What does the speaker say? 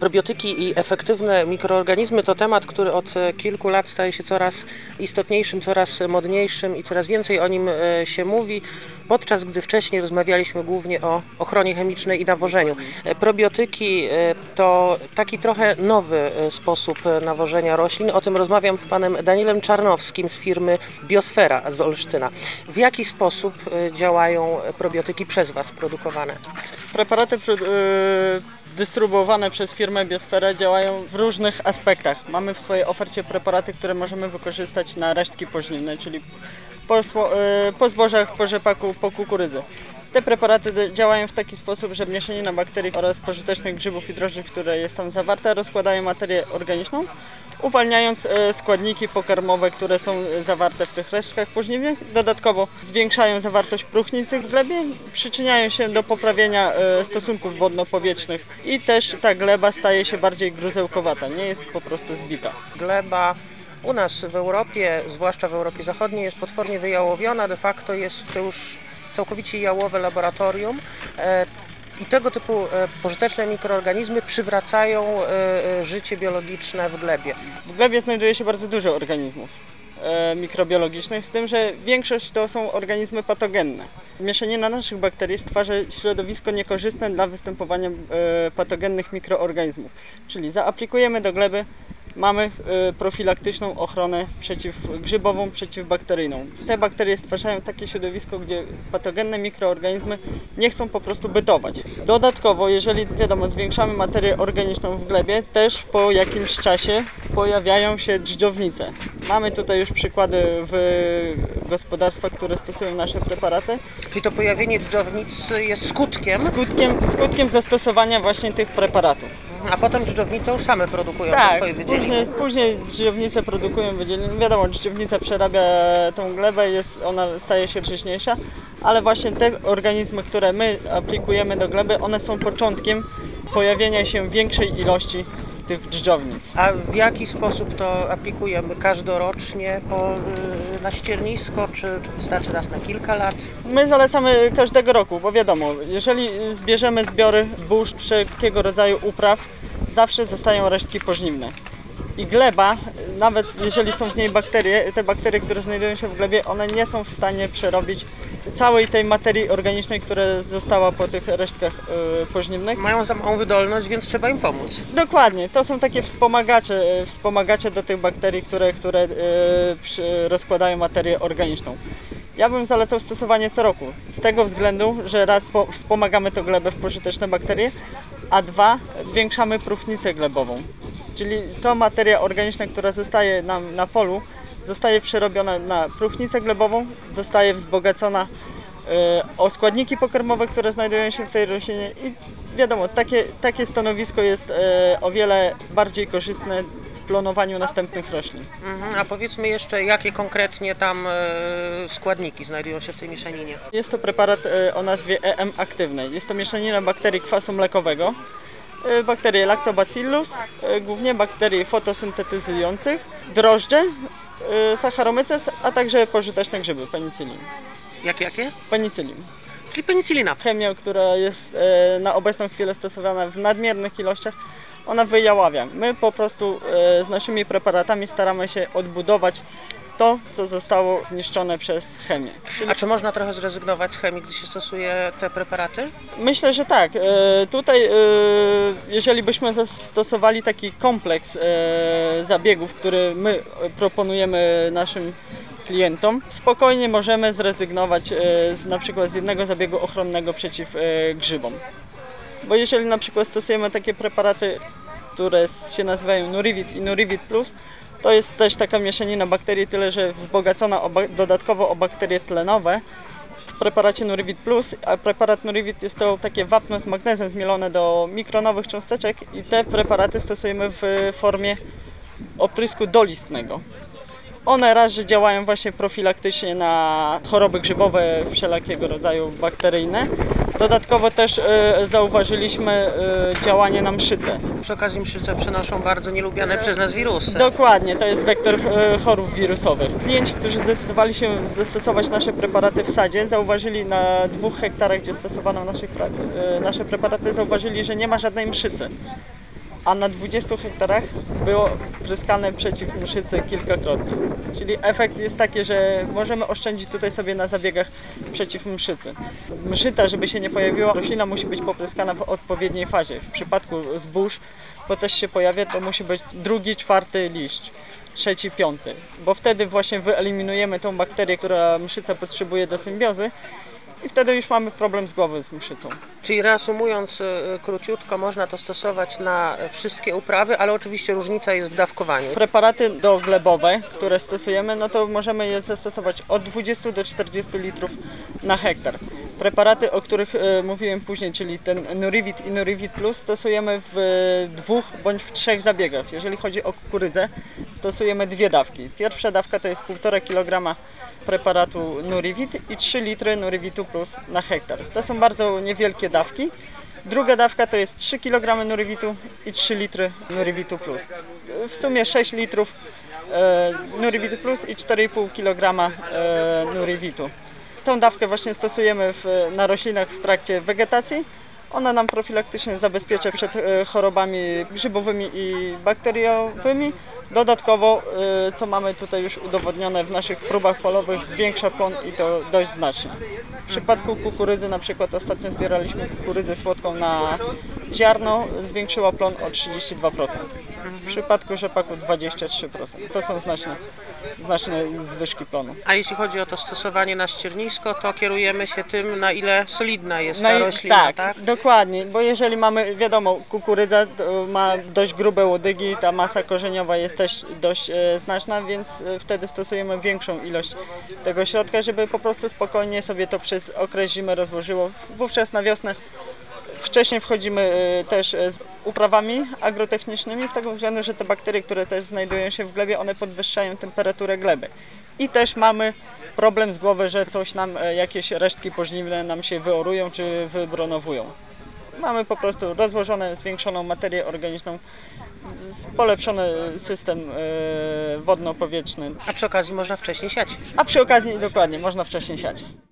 Probiotyki i efektywne mikroorganizmy to temat, który od e, kilku lat staje się coraz istotniejszym, coraz modniejszym i coraz więcej o nim e, się mówi, podczas gdy wcześniej rozmawialiśmy głównie o ochronie chemicznej i nawożeniu. E, Probiotyki e, to taki trochę nowy e, sposób nawożenia roślin. O tym rozmawiam z panem Danielem Czarnowskim z firmy Biosfera z Olsztyna. W jaki sposób działają probiotyki przez was produkowane? Preparaty dystrybuowane przez firmę Biosfera działają w różnych aspektach. Mamy w swojej ofercie preparaty, które możemy wykorzystać na resztki pożniwne, czyli po, y, po zbożach, po rzepaku, po kukurydzy. Te preparaty działają w taki sposób, że mieszanina bakterii oraz pożytecznych grzybów i drożdży, które jest tam zawarte, rozkładają materię organiczną, uwalniając e, składniki pokarmowe, które są zawarte w tych resztkach pożniwnych. Dodatkowo zwiększają zawartość próchnicy w glebie, przyczyniają się do poprawienia e, stosunków wodno-powietrznych i też ta gleba staje się bardziej gruzełkowata, nie jest po prostu zbita. gleba u nas w Europie, zwłaszcza w Europie Zachodniej, jest potwornie wyjałowiona. De facto jest to już całkowicie jałowe laboratorium. E, I tego typu e, pożyteczne mikroorganizmy przywracają e, życie biologiczne w glebie. W glebie znajduje się bardzo dużo organizmów mikrobiologicznych, z tym, że większość to są organizmy patogenne. Mieszanina naszych bakterii stwarza środowisko niekorzystne dla występowania patogennych mikroorganizmów. Czyli zaaplikujemy do gleby, mamy e, profilaktyczną ochronę przeciwgrzybową, przeciwbakteryjną. Te bakterie stwarzają takie środowisko, gdzie patogenne mikroorganizmy nie chcą po prostu bytować. Dodatkowo, jeżeli wiadomo, zwiększamy materię organiczną w glebie, też po jakimś czasie pojawiają się dżdżownice. Mamy tutaj już przykłady w gospodarstwach, które stosują nasze preparaty. Czyli to pojawienie dżdżownic jest skutkiem, Skutkiem, skutkiem zastosowania właśnie tych preparatów. a potem dżdżownice już same produkują te swoje wydzieliny. Później, później dżdżownice produkują wydzieliny. Wiadomo, dżdżownica przerabia tą glebę, jest, ona staje się czyśniejsza, ale właśnie te organizmy, które my aplikujemy do gleby, one są początkiem pojawienia się większej ilości tych dżdżownic. A w jaki sposób to aplikujemy? Każdorocznie po, y, na ściernisko, czy, czy wystarczy raz na kilka lat? My zalecamy każdego roku, bo wiadomo, jeżeli zbierzemy zbiory zbóż wszelkiego rodzaju upraw, zawsze zostają resztki pożniwne. I gleba, nawet jeżeli są w niej bakterie, te bakterie, które znajdują się w glebie, one nie są w stanie przerobić całej tej materii organicznej, która została po tych resztkach y, pożniwnych. Mają za małą wydolność, więc trzeba im pomóc. Dokładnie, to są takie wspomagacze, e, wspomagacze do tych bakterii, które, które przy, rozkładają materię organiczną. Ja bym zalecał stosowanie co roku, z tego względu, że raz po, wspomagamy to glebę w pożyteczne bakterie, a dwa zwiększamy próchnicę glebową. Czyli to materia organiczna, która zostaje nam na polu, zostaje przerobiona na próchnicę glebową, zostaje wzbogacona e, o składniki pokarmowe, które znajdują się w tej roślinie i wiadomo, takie, takie stanowisko jest e, o wiele bardziej korzystne w plonowaniu następnych roślin. Mhm. A powiedzmy jeszcze, jakie konkretnie tam e, składniki znajdują się w tej mieszaninie? Jest to preparat o nazwie EM aktywnej. Jest to mieszanina bakterii kwasu mlekowego, bakterie lactobacillus, e, głównie bakterii fotosyntetyzujących, drożdże, e, Saccharomyces, a także pożyteczne grzyby, penicillin. Jakie, jakie? Penicillin. Czyli penicylina. chemią, która jest e, na obecną chwilę stosowana w nadmiernych ilościach, ona wyjaławia. My po prostu e, z naszymi preparatami staramy się odbudować to, co zostało zniszczone przez chemię. A czy można trochę zrezygnować z chemii, gdy się stosuje te preparaty? Myślę, że tak. E, Tutaj, e, jeżeli byśmy zastosowali taki kompleks e, zabiegów, który my e, proponujemy naszym klientom, spokojnie możemy zrezygnować e, z, na przykład z jednego zabiegu ochronnego przeciw e, grzybom. Bo jeżeli na przykład stosujemy takie preparaty, które się nazywają Nurivit i Nurivit Plus, to jest też taka mieszanina bakterii, tyle że wzbogacona o dodatkowo o bakterie tlenowe, w preparacie Nurivit Plus, a preparat Nurivit jest to takie wapno z magnezem zmielone do mikronowych cząsteczek i te preparaty stosujemy w formie oprysku dolistnego. One raz, że działają właśnie profilaktycznie na choroby grzybowe wszelakiego rodzaju bakteryjne. Dodatkowo też e, zauważyliśmy e, działanie na mszyce. Przy okazji mszyce przenoszą bardzo nielubiane przez nas wirusy. Dokładnie, to jest wektor e, chorób wirusowych. Klienci, którzy zdecydowali się zastosować nasze preparaty w sadzie, zauważyli na dwóch hektarach, gdzie stosowano naszych, pra- e, nasze preparaty, zauważyli, że nie ma żadnej mszycy. A na 20 hektarach było pryskane przeciw mszycy kilkakrotnie. Czyli efekt jest taki, że możemy oszczędzić tutaj sobie na zabiegach przeciw mszycy. Mszyca, żeby się nie pojawiła, roślina musi być popryskana w odpowiedniej fazie. W przypadku zbóż, bo też się pojawia, to musi być drugi, czwarty liść trzeci, piąty, bo wtedy właśnie wyeliminujemy tą bakterię, która mszyca potrzebuje do symbiozy i wtedy już mamy problem z głowy z mszycą. Czyli reasumując e, króciutko, można to stosować na wszystkie uprawy, ale oczywiście różnica jest w dawkowaniu. Preparaty doglebowe, które stosujemy, no to możemy je zastosować od 20 do 40 litrów na hektar. Preparaty, o których e, mówiłem później, czyli ten Nurivit i Nurivit Plus stosujemy w dwóch bądź w trzech zabiegach. Jeżeli chodzi o kukurydzę, stosujemy dwie dawki. Pierwsza dawka to jest 1,5 kg preparatu Nurivit i 3 litry Nurivitu Plus na hektar. To są bardzo niewielkie dawki. Druga dawka to jest 3 kg Nurivitu i 3 litry Nurivitu Plus. W sumie 6 litrów e, Nurivitu Plus i 4,5 kg e, Nurivitu. Tą dawkę właśnie stosujemy w, na roślinach w trakcie wegetacji. Ona nam profilaktycznie zabezpiecza przed e, chorobami grzybowymi i bakteriowymi. Dodatkowo, e, co mamy tutaj już udowodnione w naszych próbach polowych, zwiększa plon i to dość znacznie. W przypadku kukurydzy na przykład ostatnio zbieraliśmy kukurydzę słodką na ziarno, zwiększyła plon o 32%. W przypadku rzepaku 23%. To są znaczne, znaczne zwyżki plonu. A jeśli chodzi o to stosowanie na ściernisko, to kierujemy się tym, na ile solidna jest ta i- roślina, tak, tak? dokładnie, bo jeżeli mamy, wiadomo, kukurydza to ma dość grube łodygi, ta masa korzeniowa jest też dość e, znaczna, więc e, wtedy stosujemy większą ilość tego środka, żeby po prostu spokojnie sobie to przez okres zimy rozłożyło. Wówczas na wiosnę wcześniej wchodzimy e, też e, z uprawami agrotechnicznymi z tego względu, że te bakterie, które też znajdują się w glebie, one podwyższają temperaturę gleby. I też mamy problem z głowy, że coś nam, e, jakieś resztki pożniwne nam się wyorują czy wybronowują. Mamy po prostu rozłożone, zwiększoną materię organiczną, polepszony system wodno-powietrzny, A przy okazji można wcześniej siać. a przy okazji dokładnie można wcześniej siać.